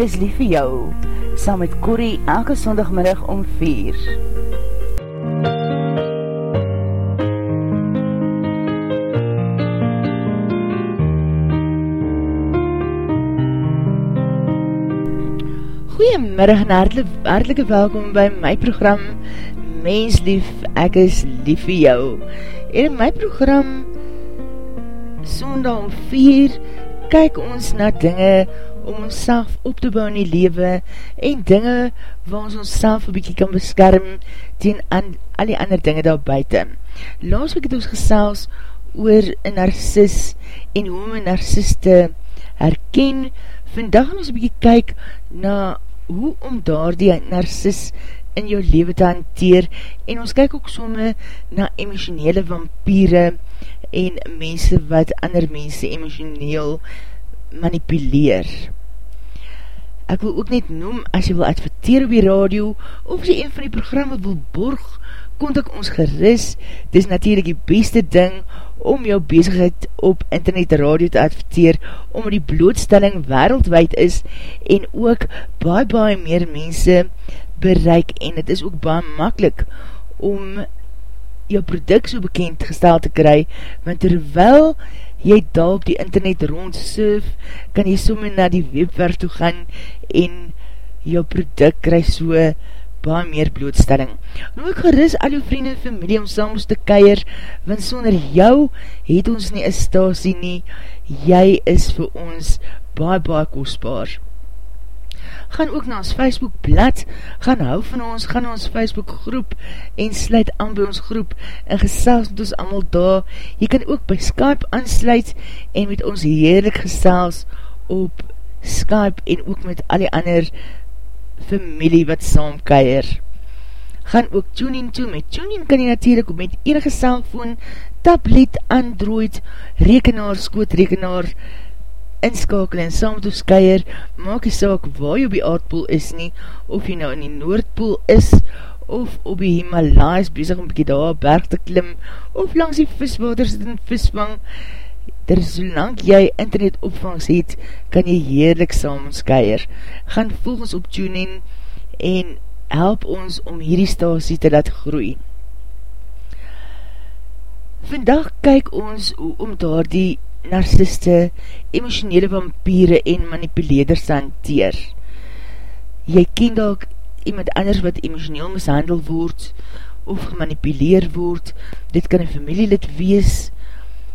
Is lief vir jou, saam met Corrie elke sondagmiddag om 4. Goeiemiddag en hartelike, hartelike welkom by my program Mens lief, ek is lief vir jou. En in my program Sondag om 4 kyk ons na dinge om ons self op te bou in die lewe en dinge waar ons ons self een bykie kan beskerm tegen an, al die ander dinge daar buiten. Laas week het ons gesels oor een narcis en hoe een narcis te herken. Vandag gaan ons een bykie kyk na hoe om daar die narcis in jou leven te hanteer en ons kyk ook somme na emotionele vampiere en mense wat ander mense emotioneel manipuleer. Ek wil ook net noem, as jy wil adverteer op die radio, of jy een van die programme wil borg, kontak ons geris, dis natuurlijk die beste ding om jou bezigheid op internet radio te adverteer, omdat die blootstelling wereldwijd is, en ook baie baie meer mense bereik, en het is ook baie makkelijk om jou product so bekend gestel te kry, want terwyl daar op die internet rond surf, kan jy somme na die webwerf toe gaan en jou product kry so baie meer blootstelling. Nou ek geris al jou vrienden en familie om sams te keier, want sonder jou het ons nie een stasie nie, jy is vir ons baie baie kostbaar gaan ook na ons Facebook blad, gaan hou van ons, gaan na ons Facebook groep en sluit aan by ons groep en gesels met ons allemaal daar. Jy kan ook by Skype aansluit en met ons heerlik gesels op Skype en ook met al die ander familie wat saamkeier. Gaan ook TuneIn toe, met TuneIn kan jy natuurlijk met enige cellfoon, tablet, android, rekenaar, skootrekenaar, inskakel en saam met ons keier, maak die saak waar jy op die aardpoel is nie, of jy nou in die Noordpoel is, of op die Himalayas bezig om bykie daar berg te klim, of langs die viswater sit in visvang, ter solang jy internet opvangs het, kan jy heerlik saam ons keier. Gaan volg ons op TuneIn en help ons om hierdie stasie te laat groei. Vandag kyk ons om daar die narciste, emotionele vampiere en manipuleerders hanteer. Jy ken dalk iemand anders wat emotioneel mishandel word of gemanipuleer word, dit kan een familielid wees,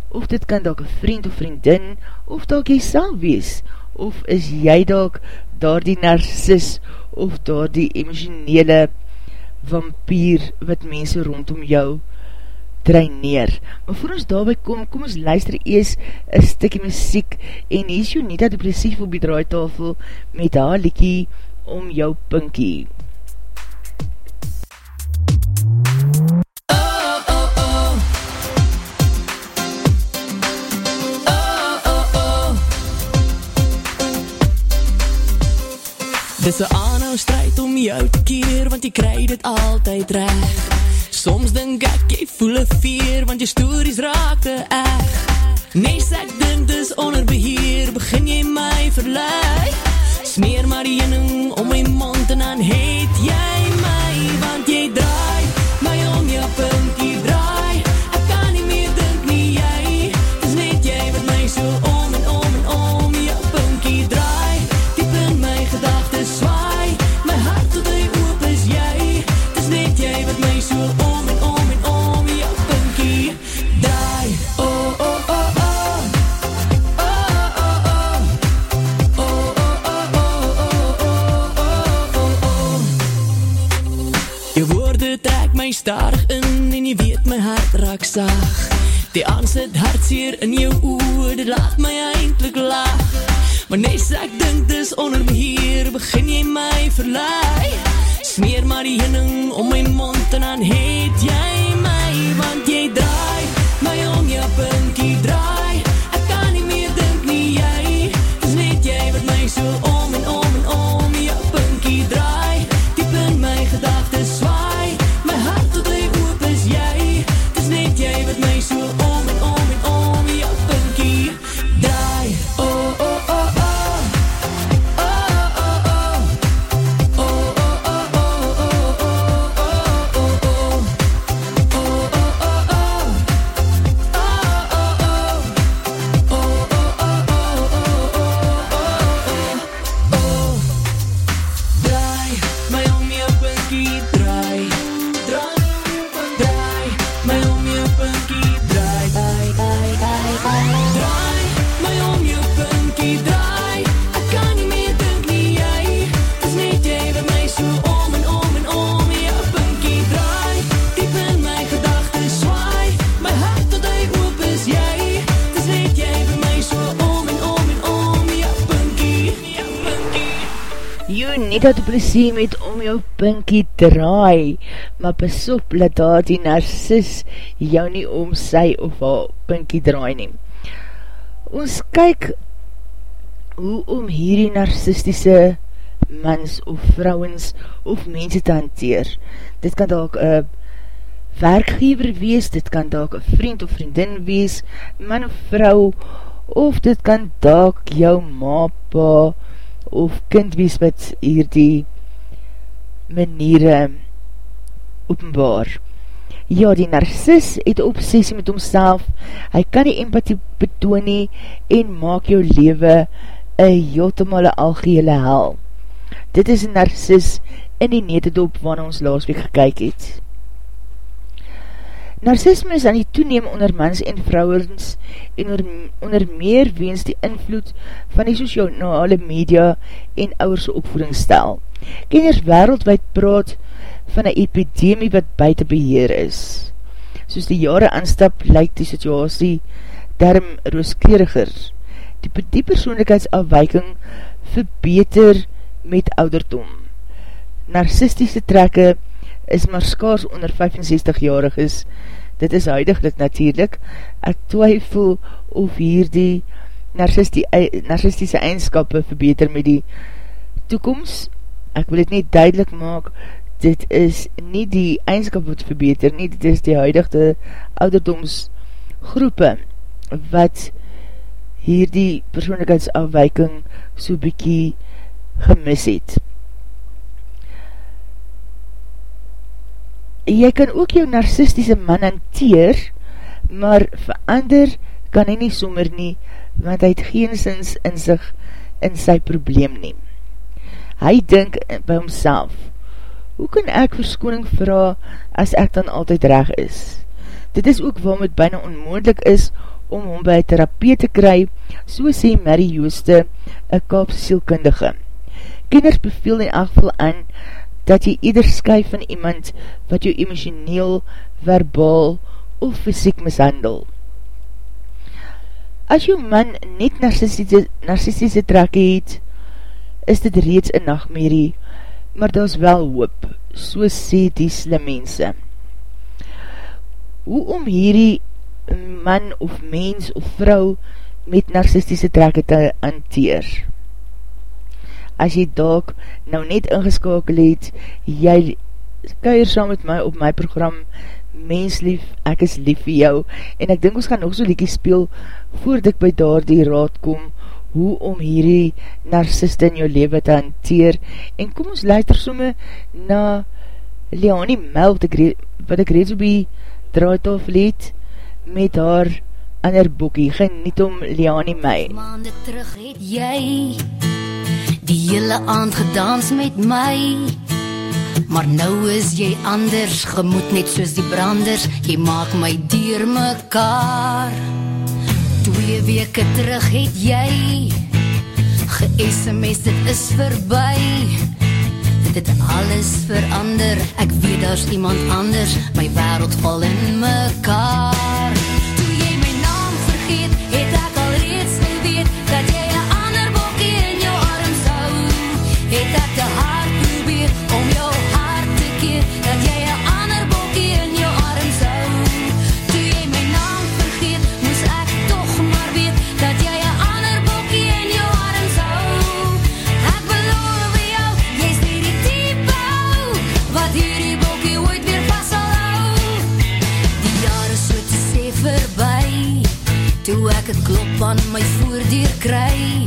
of dit kan dalk een vriend of vriendin, of dalk jy sal wees, of is jy dalk daar die narcis, of daar die emotionele vampier wat mense rondom jou draineer. Maar voor ons daarby kom, kom ons luister ees een stikkie muziek en hier is Jonita depressief op die draaitafel met haar liekie om jou pinkie. Dis een aanhou strijd om jou te keer, want jy krij dit altyd recht. Soms denk ek jy voel een veer Want jy stories raak te echt. Nee, ek dink dis onder beheer Begin jy my verlei Smeer maar die jening om my mond En dan heet jy my my starig in en jy weet my hart raak saag. Die aansit hartseer in jou oor, dit laat my eindelijk laag. Maar nes ek dink dis onder my hier, begin jy my verlaai. Smeer maar die hinning om my mond en dan heet jy dat plesie met om jou pinkie draai, maar besop dat daar die narcis jou nie om sy of haar pinkie draai neem. Ons kyk hoe om hierdie narcistische mans of vrouwens of mense te hanteer. Dit kan ook een werkgever wees, dit kan ook een vriend of vriendin wees, man of vrou, of dit kan ook jou ma, pa, of kind wees wat hier die maniere openbaar. Ja, die narcis het obsessie met homself, hy kan die empathie betoon nie en maak jou lewe een heeltemale algehele hel. Dit is een narcis in die netedop waarna ons laas week gekyk het. Narcisme is aan die toeneem onder mans en vrouwens en onder, onder meer weens die invloed van die sociale media en ouwerse opvoedingsstel. Kenners wereldwijd praat van een epidemie wat buiten beheer is. Soos die jare aanstap, lyk die situasie term rooskleeriger. Die, die persoonlikheidsafwijking verbeter met ouderdom. Narcistische trekke is maar skaars onder 65-jarig is, dit is huidiglik natuurlijk, ek twyfel of hier die narcistische eigenskappe verbeter met die toekomst, ek wil het nie duidelik maak, dit is nie die eigenskap wat verbeter nie, dit is die huidigde ouderdomsgroepe wat hier die persoonlikheidsafwijking so bykie gemis het. Jy kan ook jou narcistische man hanteer, maar verander kan hy nie sommer nie, want hy het geen sins in sig in sy probleem neem. Hy dink by homself, hoe kan ek verskoning vraag as ek dan altyd reg is? Dit is ook waarom het bijna onmoendlik is om hom by therapie te kry, so sê Mary Jooste, een kaapse sielkundige. Kinders beveel in afval aan, dat jy ieder skyf van iemand wat jou emotioneel, verbaal of fysiek mishandel. As jou man net narcistische, narcistische trek het, is dit reeds een nachtmerrie, maar dat is wel hoop, so sê die slim mense. Hoe om hierdie man of mens of vrou met narcistische trekke te hanteer? As jy dalk nou net ingeskakel het, jy kuier saam met my op my program Mens lief, ek is lief vir jou, en ek dink ons gaan nog so liekie speel, voordat ek by daar die raad kom, hoe om hierdie narciste in jou leven te hanteer, en kom ons luister somme na Leonie Mel, wat ek reeds op die draaitafel het, met haar ander boekie, geniet om Leonie my. Maande terug het jy die hele aand gedans met my. Maar nou is jy anders, gemoed net soos die branders. Jy maak my dier mekaar. Twee weke terug het jy Ge-SMS, dit is verby. Dit alles verander. Ek weet is iemand anders. My wereld val in mekaar ek het klop aan my voordeur kry.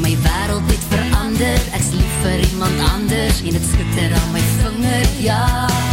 My wereld het verander, ek is lief vir iemand anders En het skitter aan my vinger, ja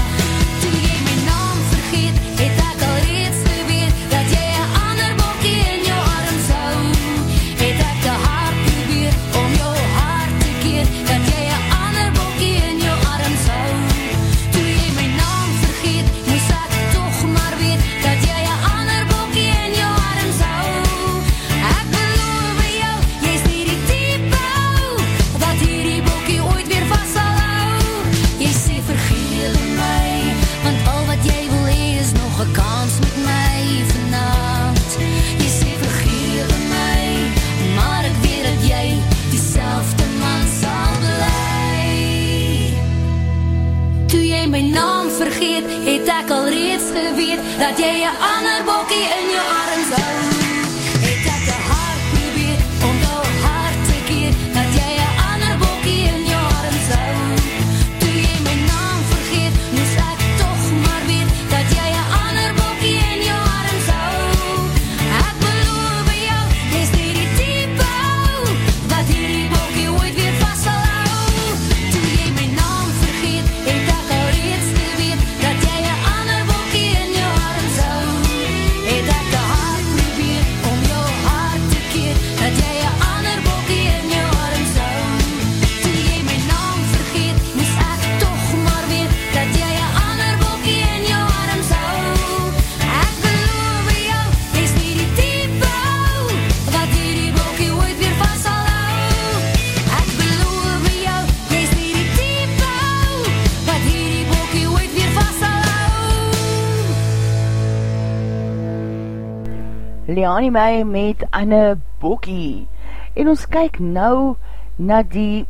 Leani my met Anne Bokkie en ons kyk nou na die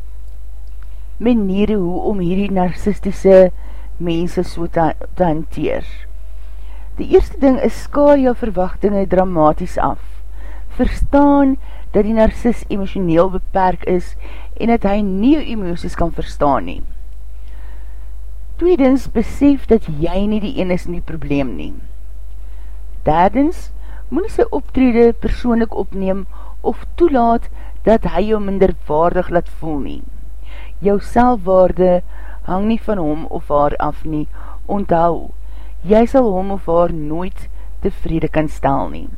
maniere hoe om hierdie narcistische mense so te, te hanteer. Die eerste ding is skaar jou verwachtinge dramatisch af. Verstaan dat die narcis emotioneel beperk is en dat hy nie jou emoties kan verstaan nie. Tweedens, besef dat jy nie die ene is in die probleem nie. Derdens, moet sy optrede persoonlik opneem of toelaat dat hy jou minderwaardig laat voel nie. Jou selfwaarde hang nie van hom of haar af nie, onthou, jy sal hom of haar nooit tevrede kan stel nie.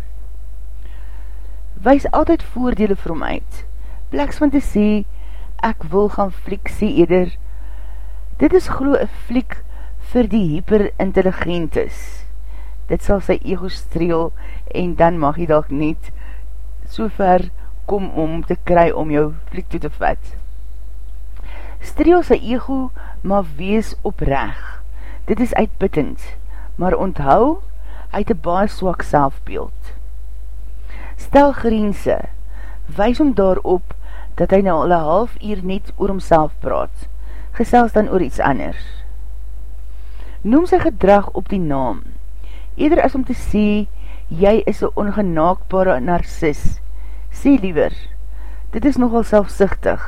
Wees altyd voordele vir hom uit, pleks van te sê, ek wil gaan fliek sê eder, dit is glo een fliek vir die hyperintelligentes, dit sal sy ego streel en dan mag jy dalk niet so ver kom om te kry om jou fliek toe te vat. Streel sy ego, maar wees opreg. Dit is uitputtend, maar onthou, hy het een baie swak selfbeeld. Stel grense, wees om daarop dat hy nou al een half uur net oor homself praat, gesels dan oor iets anders. Noem sy gedrag op die naam, Eder as om te sê, jy is een ongenaakbare narcis. Sê liever, dit is nogal selfsichtig,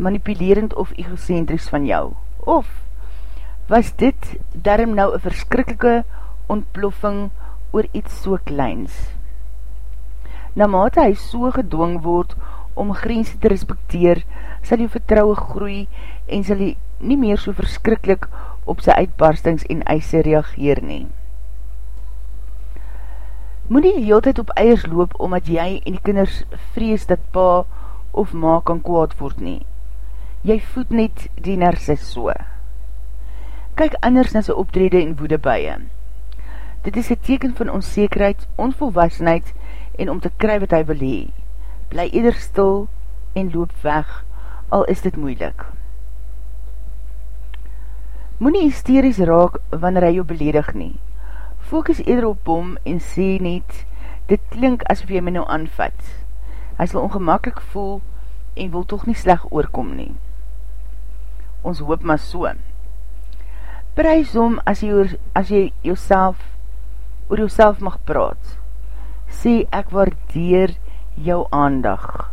manipulerend of egocentries van jou. Of, was dit daarom nou een verskrikkelike ontploffing oor iets so kleins? Namate hy so gedwong word om grense te respecteer, sal jou vertrouwe groei en sal hy nie meer so verskrikkelijk op sy uitbarstings en eise reageer neem. Moe nie die heel tyd op eiers loop, omdat jy en die kinders vrees dat pa of ma kan kwaad word nie. Jy voed net die narcis so. Kyk anders na sy optrede en woede bye. Dit is een teken van onzekerheid, onvolwassenheid en om te kry wat hy wil hee. Bly eder stil en loop weg, al is dit moeilik. Moe nie hysteries raak wanneer hy jou beledig nie. Focus eerder op hom en sê net, dit klink asof jy my nou aanvat. Hy sal ongemakkelijk voel en wil toch nie sleg oorkom nie. Ons hoop maar so. Prijs om as jy, as jy jouself, oor jouself mag praat. Sê ek waardeer jou aandag.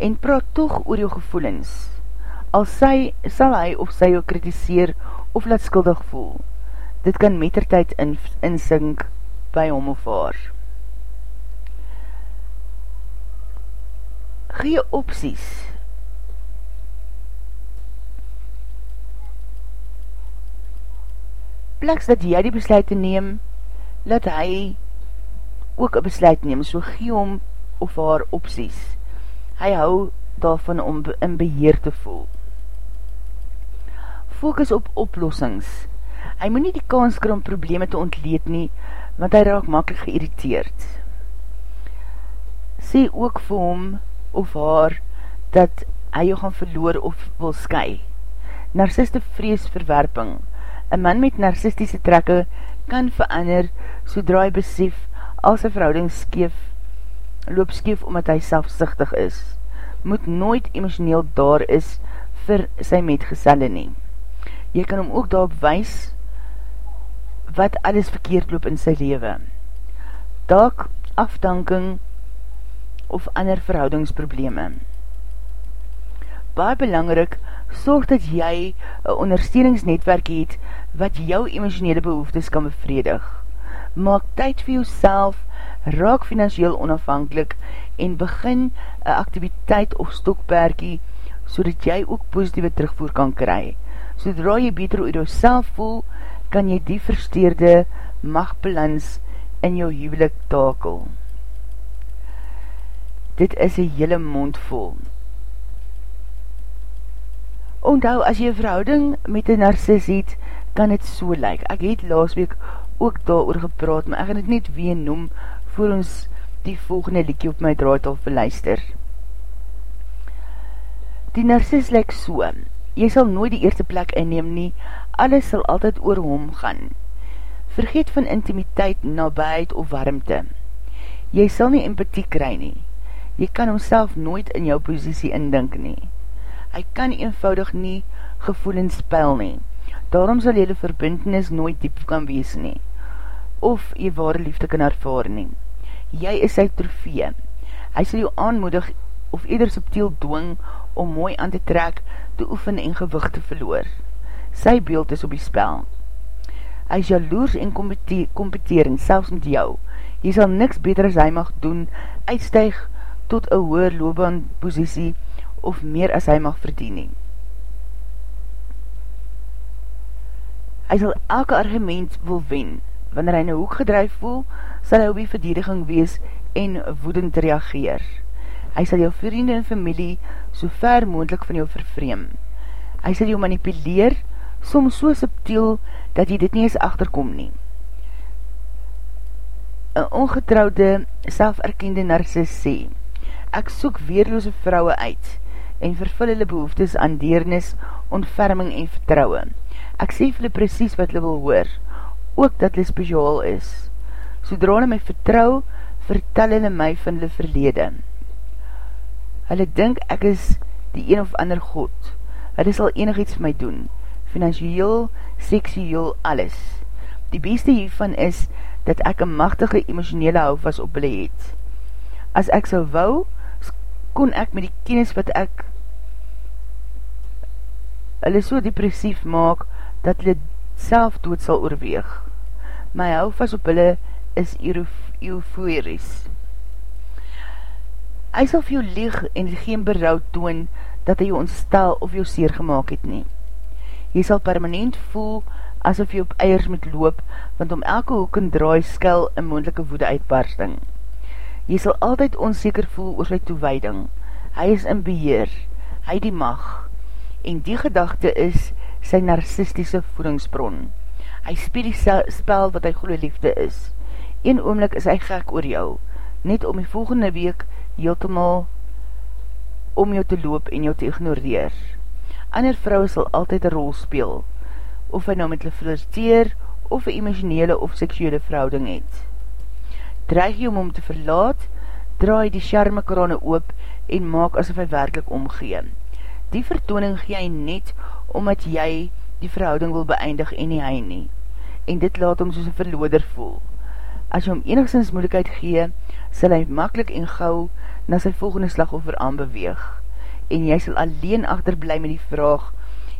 En praat toch oor jou gevoelens. Al sy, sal hy of sy jou kritiseer of laat skuldig voel dit kan metertijd in, insink by hom of haar. Gee opties. Pleks dat jy die besluit te neem, laat hy ook een besluit neem, so gee hom of haar opties. Hy hou daarvan om in beheer te voel. Focus op oplossings hy moet nie die kans kry om probleme te ontleed nie, want hy raak makkelijk geïrriteerd. Sê ook vir hom of haar, dat hy jou gaan verloor of wil sky. Narciste vrees verwerping. Een man met narcistische trekke kan verander, sodra hy besef, al sy verhouding skeef, loop skeef omdat hy selfsichtig is. Moet nooit emotioneel daar is vir sy metgezelle neem. Jy kan hom ook daarop wees, wat alles verkeerd loop in sy leven. Daak, afdanking of ander verhoudingsprobleme. Baie belangrik, sorg dat jy een ondersteuningsnetwerk het wat jou emotionele behoeftes kan bevredig. Maak tyd vir jouself, raak financieel onafhankelijk en begin een activiteit of stokperkie so dat jy ook positieve terugvoer kan kry. Sodra jy beter oor jouself voel, kan jy die versteerde machtbalans in jou huwelik takel. Dit is een hele mond vol. Onthou, as jy verhouding met een narcis het, kan het so lyk. Ek het laas week ook daar oor gepraat, maar ek gaan het net weer noem voor ons die volgende liekie op my draad al verluister. Die narcis lyk so. Jy sal nooit die eerste plek inneem nie, alles sal altyd oor hom gaan. Vergeet van intimiteit, nabijheid of warmte. Jy sal nie empathie kry nie. Jy kan homself nooit in jou posiesie indink nie hy kan eenvoudig nie gevoelens spel nie. Daarom sal jylle verbindenis nooit diep kan wees nie, of jy ware liefde kan ervaar nie. Jy is sy trofee. Hy sal jou aanmoedig of eerder subtiel dwing om mooi aan te trek, te oefen en gewicht te verloor. Sy beeld is op die spel. Hy is jaloers en competering, selfs met jou. Jy sal niks beter as hy mag doen, uitstuig tot een hoer loopbaan posiesie, of meer as hy mag verdien nie. Hy sal elke argument wil wen. Wanneer hy in een hoek gedrijf voel, sal hy op die verdediging wees en woedend reageer. Hy sal jou vriende en familie so ver moendlik van jou vervreem. Hy sal jou manipuleer, soms so subtiel, dat jy dit nie eens achterkom nie. Een ongetrouwde, selferkende narcis sê, ek soek weerloose vrouwe uit, en vervul hulle behoeftes aan deernis, ontferming en vertrouwe. Ek sê vir hulle precies wat hulle wil hoor, ook dat hulle speciaal is. Sodra hulle my vertrouw, vertel hulle my van hulle verlede. Hulle dink ek is die een of ander God. Hulle sal enig iets vir my doen, financieel, seksueel, alles. Die beste hiervan is, dat ek een machtige emotionele houvas op hulle het. As ek sal wou, kon ek met die kennis wat ek hulle so depressief maak, dat hulle self dood sal oorweeg. My hou vast op hulle is euforisch. Hy sal vir jou leeg en geen berouw toon, dat hy jou ontstel of jou seer gemaakt het nie. Jy sal permanent voel, asof jy op eiers moet loop, want om elke hoek en draai skil een moendelike woede uitbarsting. Jy sal altyd onzeker voel oor sy toewijding. Hy is in beheer, hy die mag, en die gedachte is sy narcistische voedingsbron. Hy speel die spel wat hy goede liefde is. Een oomlik is hy gek oor jou, net om die volgende week heeltemaal om jou te loop en jou te ignoreer. Ander vrouwe sal altyd een rol speel, of hy nou met hulle flirteer, of een emotionele of seksuele verhouding het dreig jy om om te verlaat, draai die charme krane oop en maak asof hy werkelijk omgee. Die vertooning gee hy net omdat jy die verhouding wil beëindig en nie hy nie. En dit laat hom soos een verloder voel. As jy hom enigszins moeilikheid gee, sal hy makkelijk en gauw na sy volgende slagoffer aanbeweeg. En jy sal alleen achterblij met die vraag,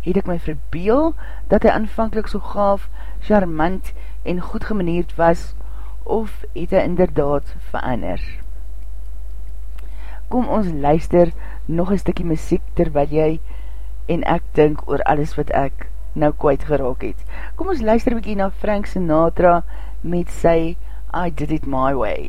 het ek my verbeel dat hy aanvankelijk so gaaf, charmant en goed gemanierd was, of het hy inderdaad verander? Kom ons luister nog een stikkie muziek terwyl jy en ek dink oor alles wat ek nou kwijt geraak het. Kom ons luister bykie na Frank Sinatra met sy I Did It My Way.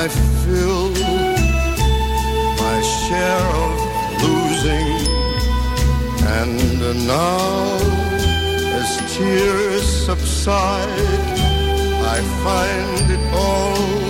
Had feel my share of losing, and now as tears subside, I find it all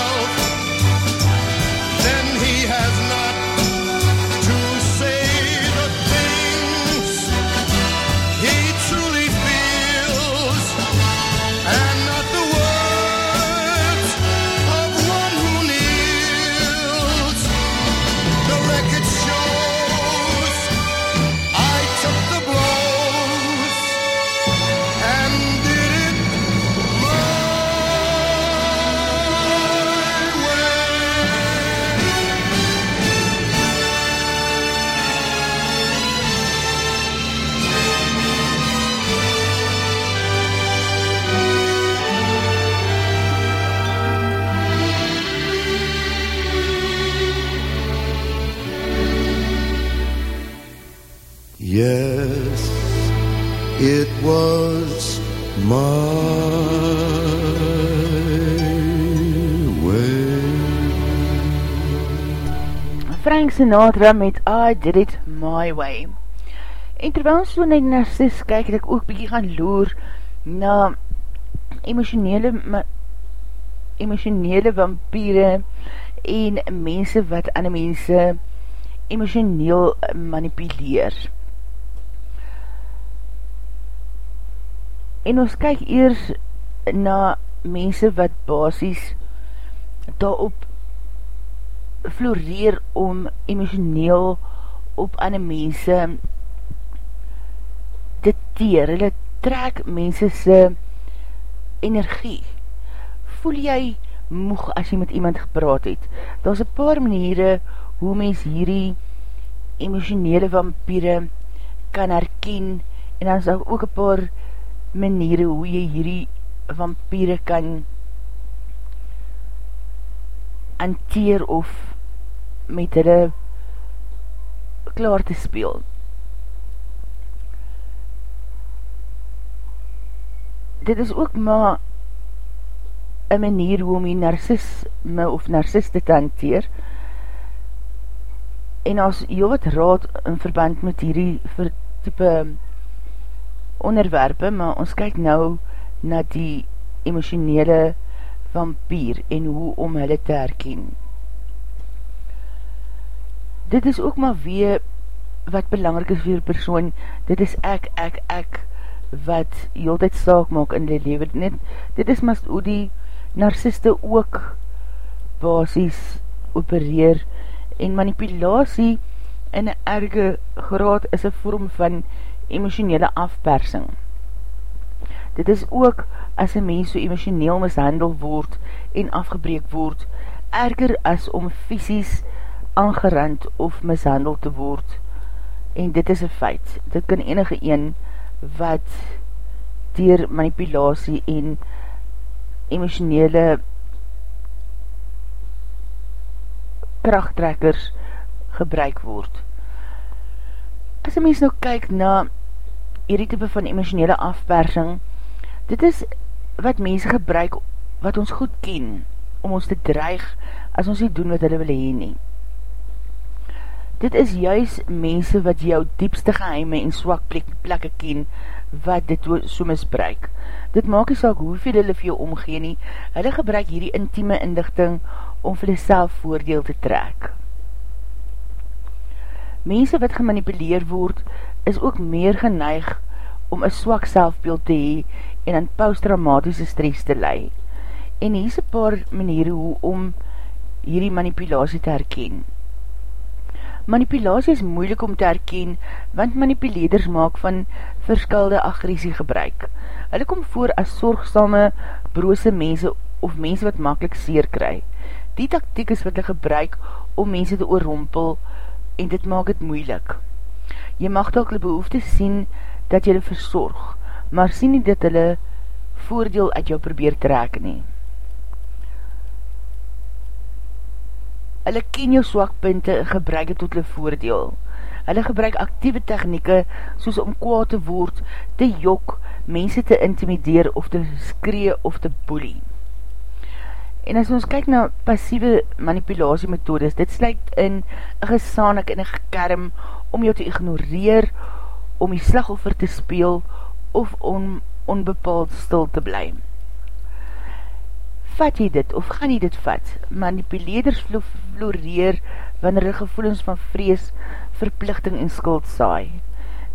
Yes, it was my way. Frank Sinatra met I Did It My Way. En terwyl ons so die narcis kyk, het ek ook bykie gaan loer na emotionele, emotionele vampiere en mense wat ander mense emotioneel manipuleer. En ons kyk eers na mense wat basis daarop floreer om emotioneel op ander mense te teer. Hulle trek mense se energie. Voel jy moeg as jy met iemand gepraat het? Daar is een paar maniere hoe mens hierdie emotionele vampiere kan herken en dan is daar ook een paar maniere hoe jy hierdie vampiere kan hanteer of met hulle klaar te speel. Dit is ook maar een manier hoe om die narcisme of narciste te hanteer. En as heel wat raad in verband met hierdie type onderwerpe, maar ons kyk nou na die emotionele vampier en hoe om hulle te herken. Dit is ook maar weer wat belangrijk is vir persoon, dit is ek, ek, ek, wat heel tyd saak maak in die leven. Net, dit is maar hoe die narciste ook basis opereer en manipulatie in een erge graad is een vorm van emotionele afpersing. Dit is ook as een mens so emotioneel mishandel word en afgebreek word, erger as om fysisk aangerand of mishandel te word. En dit is een feit. Dit kan enige een wat dier manipulatie en emotionele krachttrekkers gebruik word. As een mens nou kyk na hierdie type van emotionele afpersing, dit is wat mense gebruik, wat ons goed ken, om ons te dreig, as ons nie doen wat hulle wil heen nie. Dit is juist mense wat jou diepste geheime en swak plek, plekke ken, wat dit so misbruik. Dit maak nie saak hoeveel hulle vir jou omgeen nie, hulle gebruik hierdie intieme indigting om vir hulle voordeel te trek. Mense wat gemanipuleer word, is ook meer geneig om een swak selfbeeld te hee en aan posttraumatische stress te lei. En hier is een paar maniere hoe om hierdie manipulatie te herken. Manipulatie is moeilik om te herken, want manipuleerders maak van verskilde agressie gebruik. Hulle kom voor as zorgsame, broose mense of mense wat makkelijk seer kry. Die taktiek is wat hulle gebruik om mense te oorrompel en dit maak het moeilik. Jy mag dalk die behoefte sien dat jy hulle verzorg, maar sien nie dat hulle voordeel uit jou probeer trek nie. Hulle ken jou swakpunte en gebruik het tot hulle voordeel. Hulle gebruik actieve technieke soos om kwaad te word, te jok, mense te intimideer of te skree of te boelie. En as ons kyk na passieve manipulatie methodes, dit sluit in een gesaanik en een gekerm om jou te ignoreer, om die slagoffer te speel of om onbepaald stil te bly. Vat jy dit of gaan jy dit vat? Manipuleerders floreer wanneer die gevoelens van vrees, verplichting en skuld saai.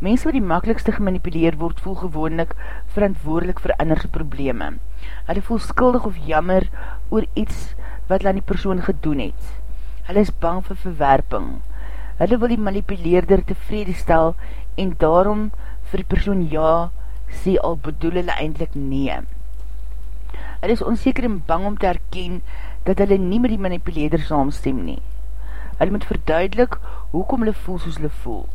Mense wat die makkelijkste gemanipuleer word, voel gewoonlik verantwoordelik vir anderse probleme. Hulle voel skuldig of jammer oor iets wat hulle aan die persoon gedoen het. Hulle is bang vir verwerping. Hulle wil die manipuleerder tevrede stel en daarom vir die persoon ja sê al bedoel hulle eindelijk nee. Hulle is onzeker en bang om te herken dat hulle nie met die manipuleerder saamstem nie. Hulle moet verduidelik hoekom hulle voel soos hulle voel.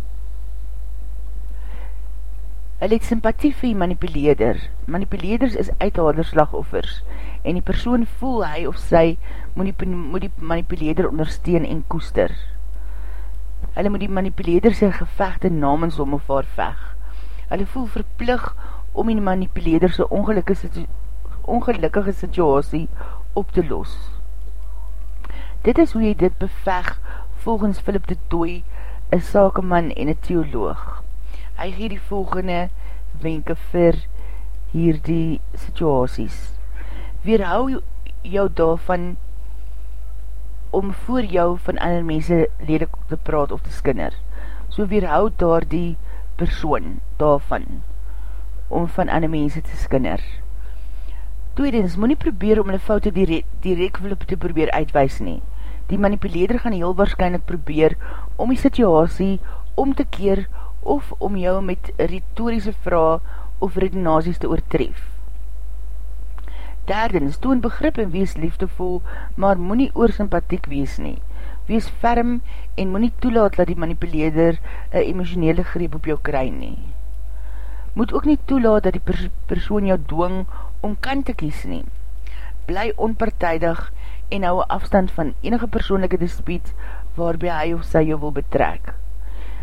Hulle het sympathie vir die manipuleerder. Manipuleerders is uithalerslagoffers en die persoon voel hy of sy moet die, moet die manipuleerder ondersteun en koester. Hulle moet die manipuleerder sy gevechte namens om of haar veg. Hulle voel verplig om die manipuleerder sy ongelukkige, situ ongelukkige situasie op te los. Dit is hoe jy dit beveg volgens Philip de Tooi, een sakeman en een theoloog hy gee die volgende wenke vir hierdie situasies. Weerhou jou daarvan om voor jou van ander mense lelik te praat of te skinner. So weerhou daar die persoon daarvan om van ander mense te skinner. Tweedens, moet nie probeer om hulle foute direct, direct te probeer uitwees nie. Die manipuleerder gaan heel waarschijnlijk probeer om die situasie om te keer of om jou met retorische vraag of redenazies te oortref. Derdens, toon begrip en wees liefdevol, maar moet nie oor sympathiek wees nie. Wees ferm en moet nie toelaat dat die manipuleerder een emotionele greep op jou kry nie. Moet ook nie toelaat dat die pers persoon jou dwing om kant te kies nie. Bly onpartijdig en hou afstand van enige persoonlijke dispuut waarby hy of sy jou wil betrek.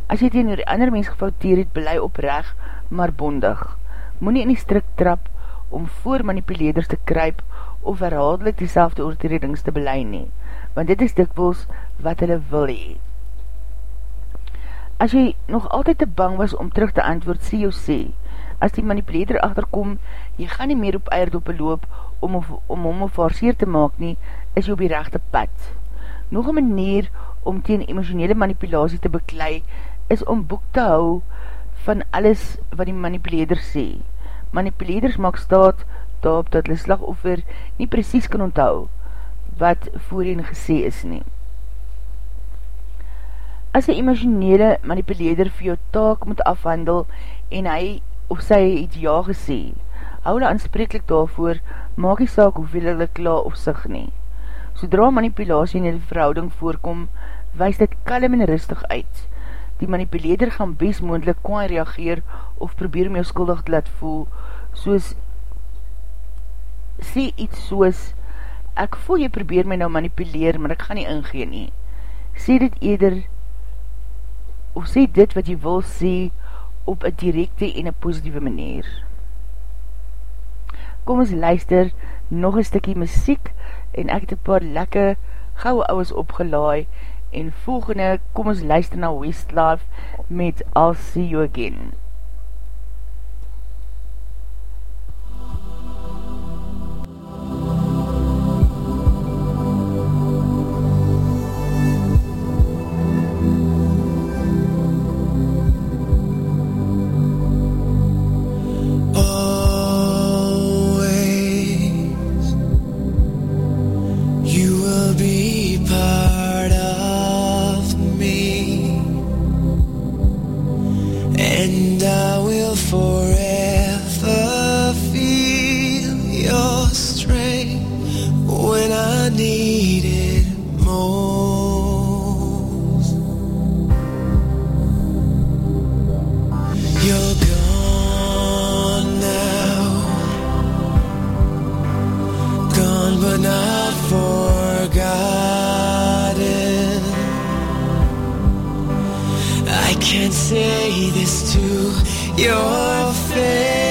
As jy teen die ander mens gefouteer het, belei opreg, maar bondig. Moe nie in die strik trap om voor manipuleerders te kryp of herhaaldelik die selfde oortredings te belei nie, want dit is dikwels wat hulle wil hee. As jy nog altyd te bang was om terug te antwoord, sê jou sê, as die manipuleerder achterkom, jy gaan nie meer op eierdoppe loop om, om hom of haar seer te maak nie, is jy op die rechte pad. Nog een manier om teen emotionele manipulatie te beklei, is om boek te hou van alles wat die manipuleerder sê. Manipuleerders maak staat daarop dat hulle slagoffer nie precies kan onthou wat voorheen gesê is nie. As die emotionele manipuleerder vir jou taak moet afhandel en hy of sy het ja gesê, hou hulle aanspreeklik daarvoor, maak die saak hoeveel hulle klaar of sig nie. Sodra manipulatie in die verhouding voorkom, wees dit kalm en rustig uit. Die manipuleerder gaan best moendlik kwaai reageer of probeer jou skuldig te laat voel, soos sê iets soos ek voel jy probeer my nou manipuleer, maar ek gaan nie ingeen nie. Sê dit eerder of sê dit wat jy wil sê op een directe en een positieve manier. Kom ons luister nog een stikkie muziek en ek het een paar lekke gouwe ouwes opgelaai en volgende kom ons luister na Westlife met I'll See You Again. say this to your face.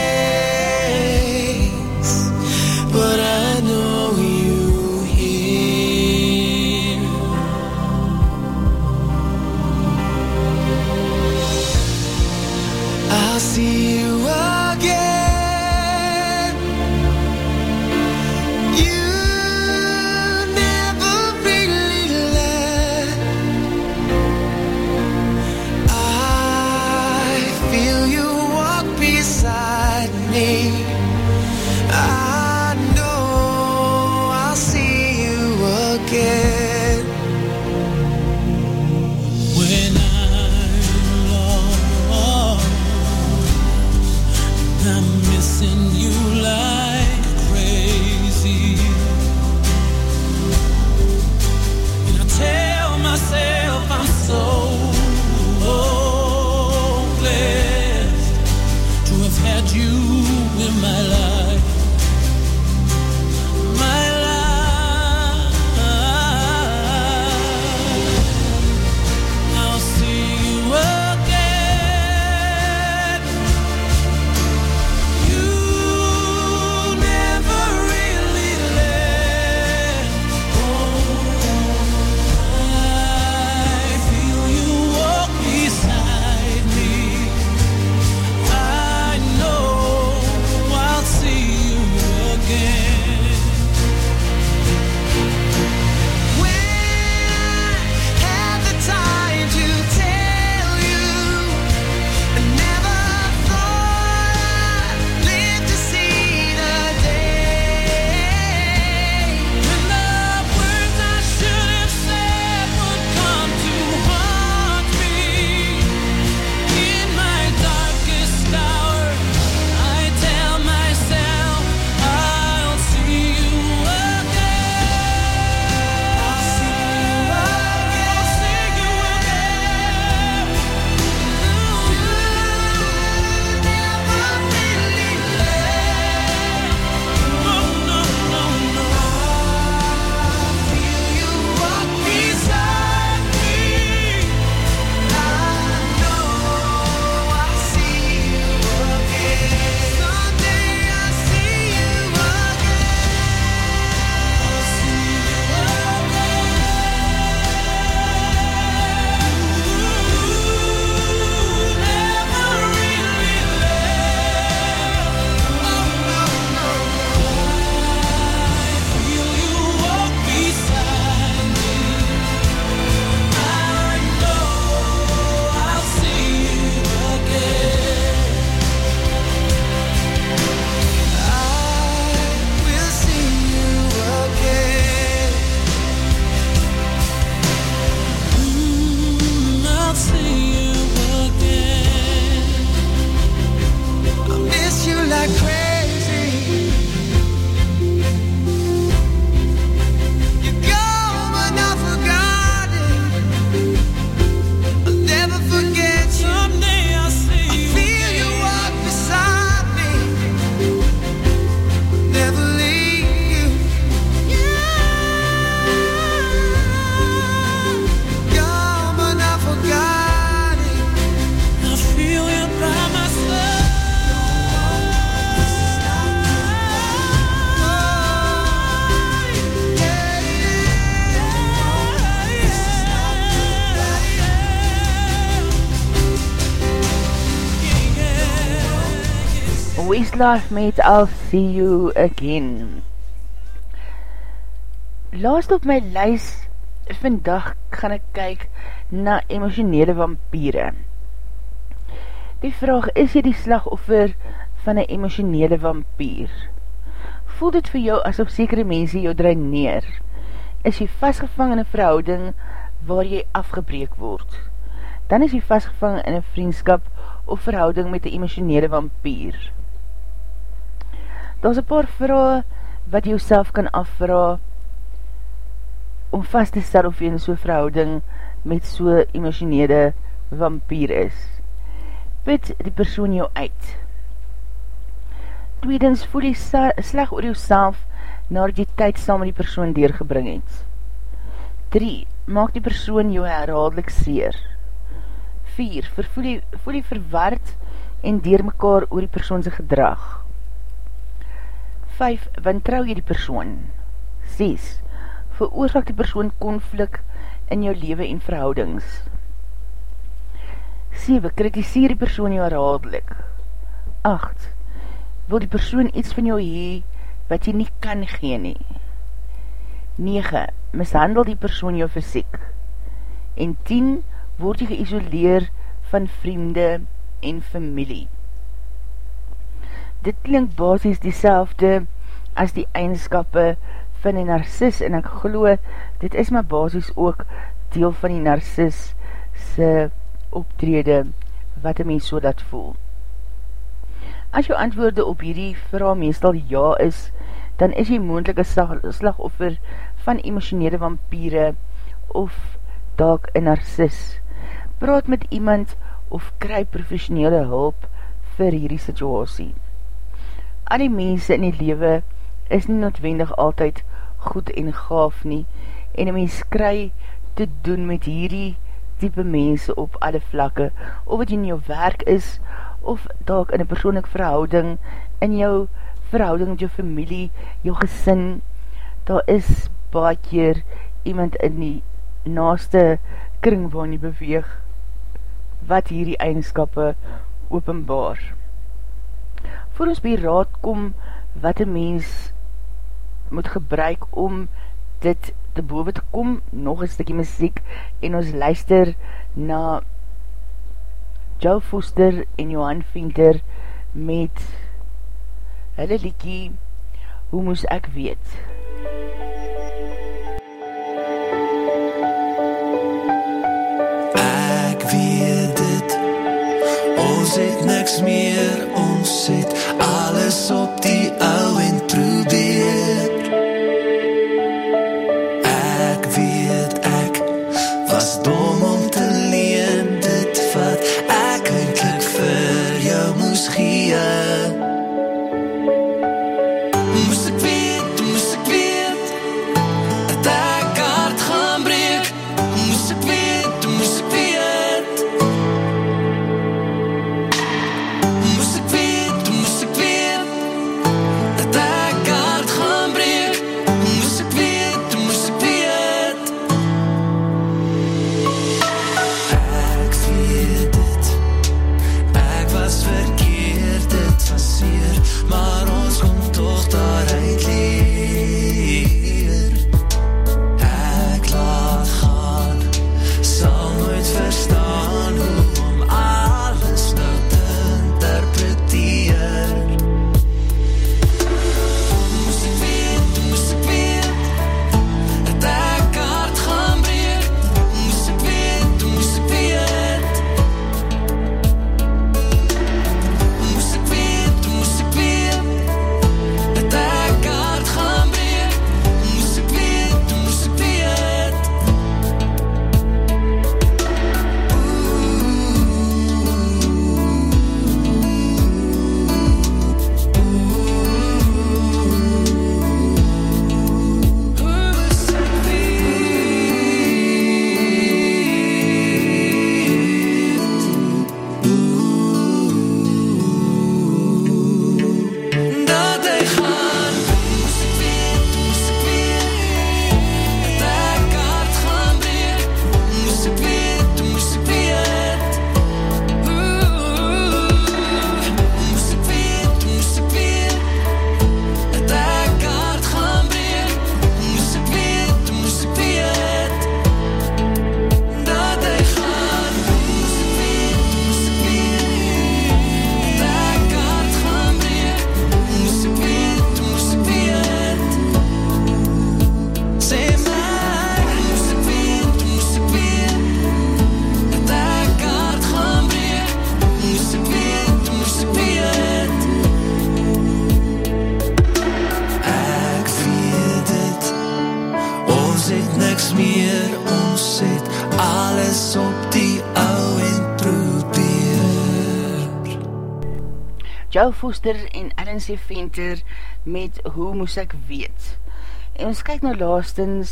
Westlife met I'll See You Again. Laast op my lys, vandag gaan ek kyk na emotionele vampiere. Die vraag, is jy die slagoffer van een emotionele vampier? Voel dit vir jou asof sekere mense jou draineer? Is jy vastgevang in een verhouding waar jy afgebreek word? Dan is jy vastgevang in een vriendskap of verhouding met een emotionele vampier. Daar paar vraag wat jy self kan afvra om vast te stel of jy in so'n verhouding met so'n emotionele vampier is. Put die persoon jou uit. Tweedens, voel jy sleg oor jou self nadat jy tyd saam met die persoon deurgebring het. 3. Maak die persoon jou herhaaldelik seer. 4. Voel jy, voel jy verwaard en dier mekaar oor die persoonse gedrag. 5. Wantrouw jy die persoon. 6 veroorzaak die persoon konflik in jou leven en verhoudings. 7. Kritiseer die persoon jou herhaaldelik. 8. Wil die persoon iets van jou hee wat jy nie kan gee nie. 9. Mishandel die persoon jou fysiek. En 10. Word jy geïsoleer van vriende en familie. Dit klink basis die selfde as die eigenskappe van die narcis en ek glo, dit is my basis ook deel van die narcis se optrede wat een mens so dat voel. As jou antwoorde op hierdie vraag meestal ja is, dan is jy moendlik een slag, slagoffer van emotionele vampiere of daak een narcis. Praat met iemand of kry professionele hulp vir hierdie situasie. Al die mense in die lewe is nie noodwendig altyd goed en gaaf nie. En een mens kry te doen met hierdie type mense op alle vlakke, of het in jou werk is, of dalk in een persoonlijke verhouding, in jou verhouding met jou familie, jou gesin, daar is baie keer iemand in die naaste kring waarin jy beweeg, wat hierdie eigenskappe openbaar. Voor ons by raad kom, wat een mens moet gebruik om dit te boven te kom, nog een stukje muziek, en ons luister na Joe Foster en Johan Venter met hulle liekie Hoe moes ek weet? Ek weet dit Ons het niks meer Ons het alles op die ou Joe Foster en Ellen C. Venter met Hoe moes ek weet? En ons kyk nou laastens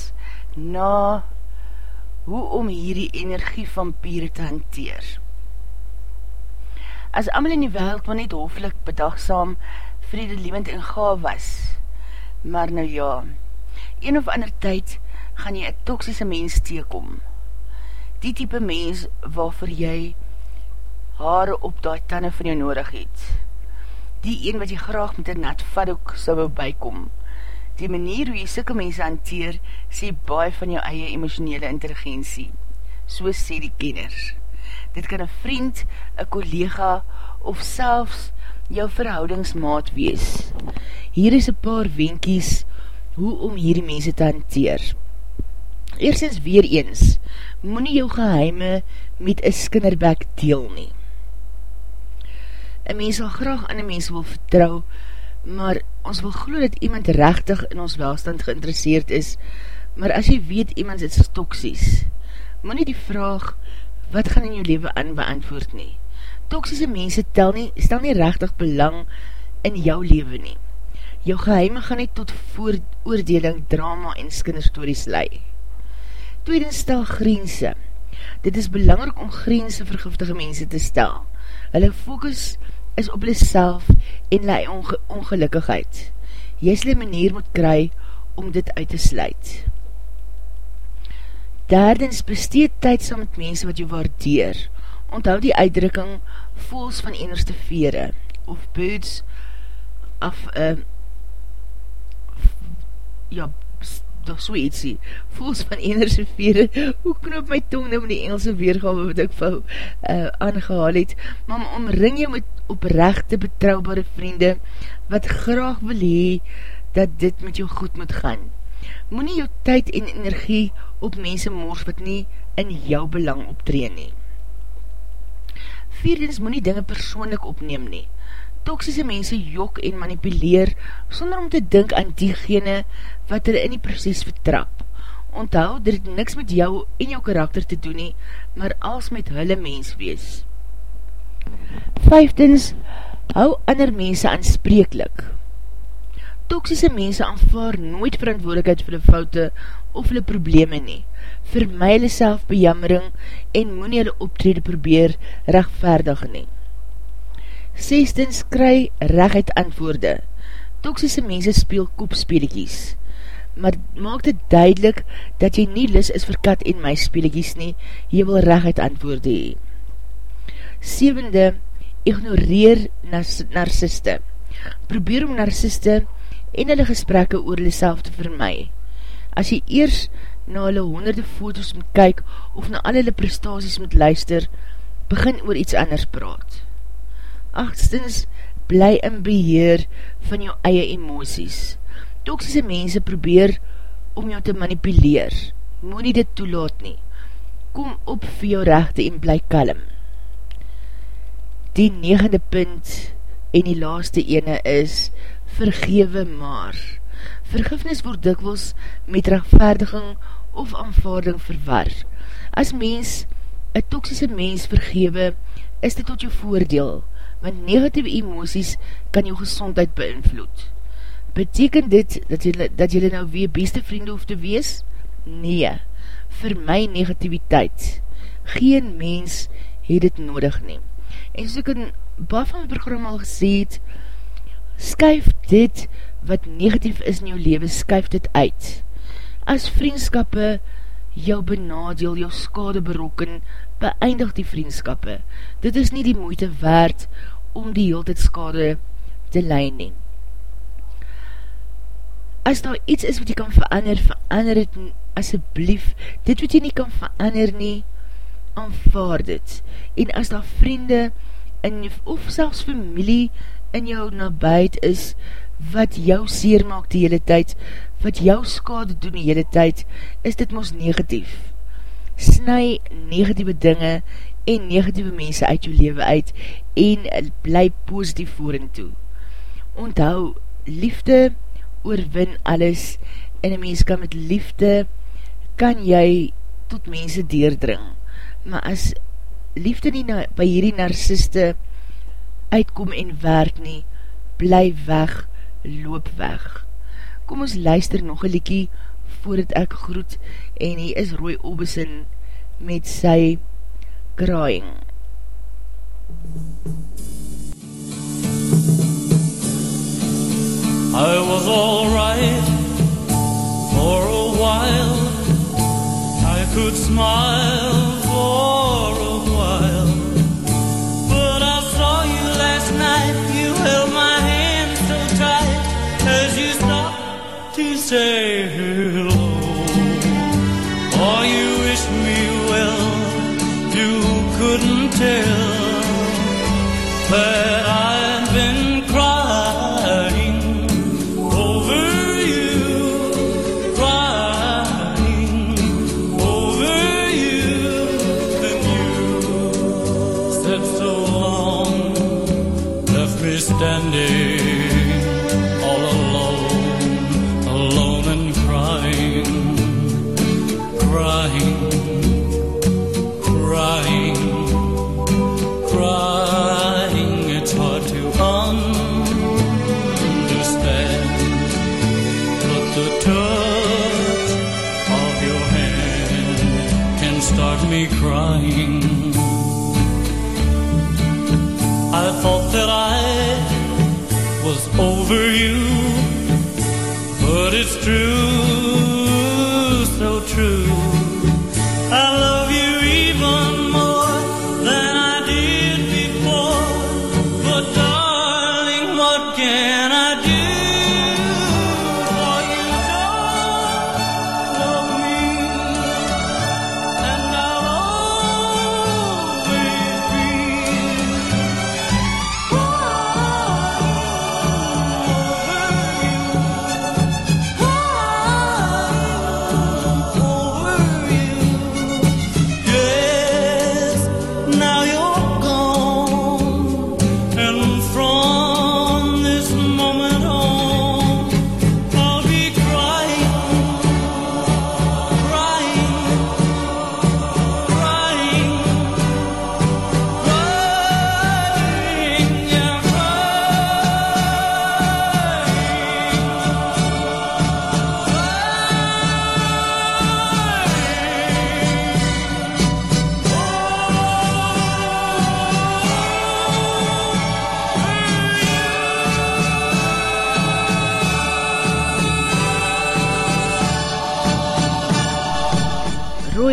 na hoe om hierdie energie van pieren te hanteer. As amal in die wereld maar net hooflik bedagsam vrede liewend en gaaf was, maar nou ja, een of ander tyd gaan jy een toksische mens teekom. Die type mens waarvoor jy haare op die tanden van jou nodig het. Die een wat jy graag met een nat vaddoek sal wou bykom, Die manier hoe jy sikke mense hanteer, sê baie van jou eie emotionele intelligentie. So sê die kenners. Dit kan een vriend, een collega of selfs jou verhoudingsmaat wees. Hier is een paar wenkies hoe om hierdie mense te hanteer. Eerstens weer eens, moet jou geheime met een skinnerbek deel nie. Een mens sal graag aan een mens wil vertrouw, maar ons wil glo dat iemand rechtig in ons welstand geïnteresseerd is, maar as jy weet iemand is toksies, moet nie die vraag, wat gaan in jou leven aan beantwoord nie. Toksiese mense tel nie, stel nie rechtig belang in jou leven nie. Jou geheime gaan nie tot vooroordeling, drama en skinderstories lei. Tweedens stel grense. Dit is belangrik om grense vergiftige mense te stel. Hulle focus is op hulle self en lei onge ongelukkigheid. Jy sal een manier moet kry om dit uit te sluit. Derdens, besteed tyd saam met mense wat jy waardeer. Onthoud die uitdrukking voels van enerste vere of birds of uh, ja, toch so ietsie, voels van enerse vere, hoe knoop my tong nou met die Engelse weergawe wat ek vou uh, aangehaal het, maar omring jou met oprechte betrouwbare vriende, wat graag wil hee, dat dit met jou goed moet gaan. Moe nie jou tyd en energie op mense moors wat nie in jou belang optree nie. Vierdens, moe nie dinge persoonlik opneem nie toksiese mense jok en manipuleer, sonder om te dink aan diegene wat hulle in die proces vertrap. Onthou, dit het niks met jou en jou karakter te doen nie, maar als met hulle mens wees. Vijftens, hou ander mense aanspreeklik. Toksiese mense aanvaar nooit verantwoordigheid vir die foute of hulle probleme nie. Vermy hulle selfbejammering en moet nie hulle optrede probeer rechtvaardig nie. Sestens kry recht antwoorde. Toksiese mense speel koopspeelikies. Maar maak dit duidelik dat jy nie lis is vir kat en my speelikies nie, jy wil recht antwoorde hee. Sevende, ignoreer narciste. Probeer om narciste en hulle gesprekke oor hulle self te vermy. As jy eers na hulle honderde foto's moet kyk of na al hulle prestaties moet luister, begin oor iets anders praat achtstens bly in beheer van jou eie emoties. Toksiese mense probeer om jou te manipuleer. Moe nie dit toelaat nie. Kom op vir jou rechte en bly kalm. Die negende punt en die laaste ene is vergewe maar. Vergifnis word dikwels met rechtvaardiging of aanvaarding verwar. As mens, een toksiese mens vergewe, is dit tot jou voordeel, want negatieve emoties kan jou gezondheid beïnvloed. Beteken dit dat jylle, dat jylle nou weer beste vriende hoef te wees? Nee, vir my negativiteit. Geen mens het dit nodig neem. En soos ek in baie van my program al gesê het, skuif dit wat negatief is in jou leven, skuif dit uit. As vriendskappe jou benadeel, jou skade berokken, beëindig die vriendskappe. Dit is nie die moeite waard om die heel dit skade te leid neem. As daar iets is wat jy kan verander, verander het asjeblief. Dit wat jy nie kan verander nie, aanvaard het. En as daar vriende in, of selfs familie in jou nabijt is, wat jou seer maak die hele tyd, wat jou skade doen die hele tyd, is dit mos negatief. Sny negatieve dinge en negatieve mense uit jou leven uit en bly positief voor en toe. Onthou, liefde oorwin alles en een mens kan met liefde kan jy tot mense deerdring. maar as liefde nie na, by hierdie narciste uitkom en werk nie, bly weg, loop weg. Kom ons luister nog een liekie voordat ek groet en hier is Roy Obesin met sy crying. I was alright for a while. I could smile for a while. But I saw you last night. You held my hand so tight As you stopped to say hello. Oh, you wished me well. You couldn't tell so long, left me standing over you,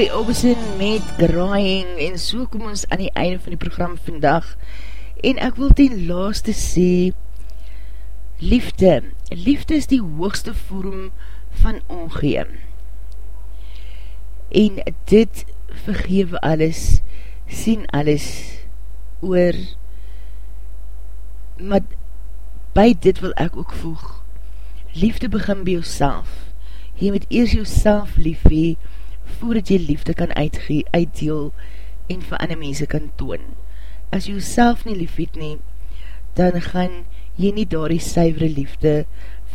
Roy Obesin met Crying en so kom ons aan die einde van die program vandag. En ek wil ten laaste sê liefde, liefde is die hoogste vorm van omgee. En dit vergewe alles sien alles oor maar by dit wil ek ook voeg liefde begin by jouself. Jy moet eers jouself lief hee voordat jy liefde kan uitgee, uitdeel en vir ander mense kan toon. As jy jouself nie lief het nie, dan gaan jy nie daar die suivere liefde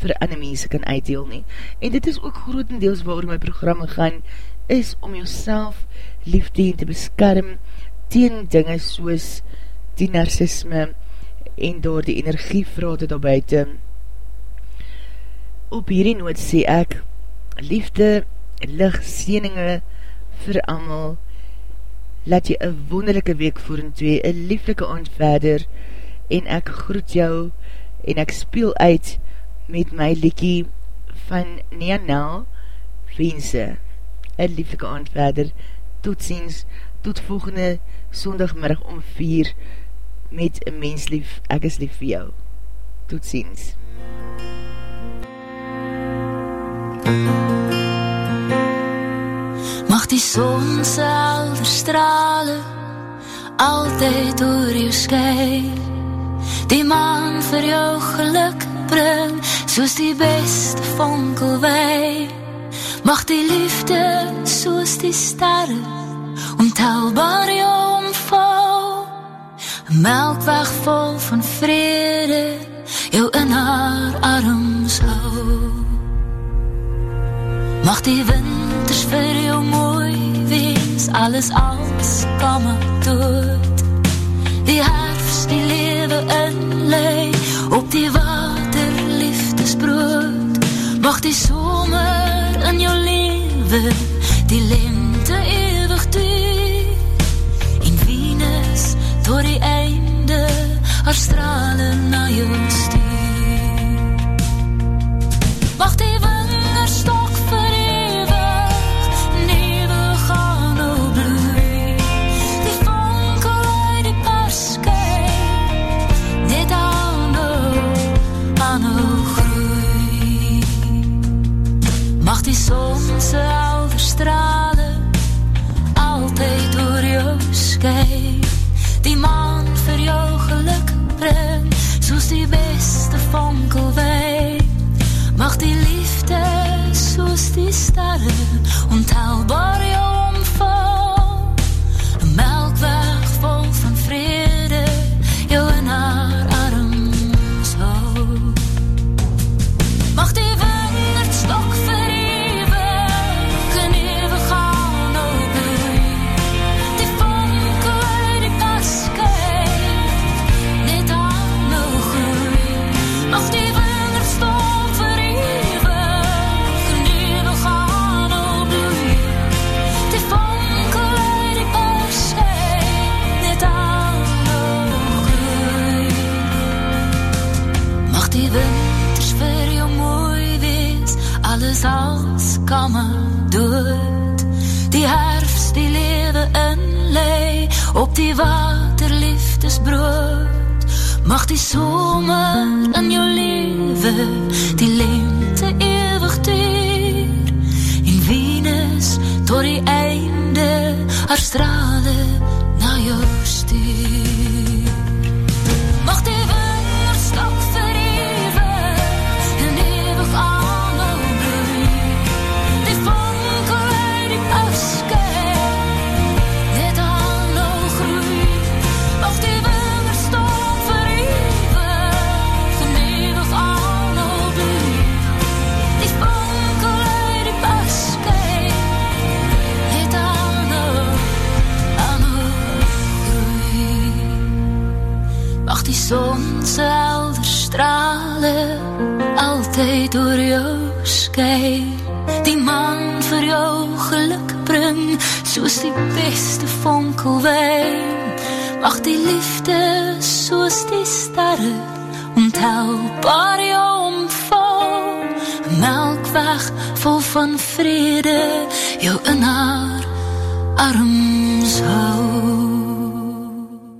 vir ander mense kan uitdeel nie. En dit is ook grotendeels waarom my programme gaan, is om jouself liefde en te beskerm teen dinge soos die narcisme en door die energievrade daar buiten. Op hierdie noot sê ek, liefde lig sieninge vir amal, laat jy een wonderlijke week voer in twee, een lieflike aand verder, en ek groet jou, en ek speel uit met my liekie van Neanel Wense, een lieflike aand verder, tot ziens, tot volgende sondagmiddag om vier, met een mens lief, ek is lief vir jou, tot ziens. Die son se helder strale altyd oor jou skyn. Die maan vir jou geluk bring soos die beste vonkelwyn. Mag die liefde soos die sterre ontelbaar jou omvou. 'n Melkweg vol van vrede jou in haar arms hou. Mag die winter moes vir jou mooi wees, alles als kom ek dood. Die herfst die lewe inlei, op die water liefdesbrood. Mag die somer in jou lewe, die lente eeuwig duur. In Venus, door die einde, haar stralen na jou stuur. Mag die water se strade altyd oor jou skei die maan vir jou geluk bring soos die beste fonkelwei mag die liefde soos die starre ontelbaar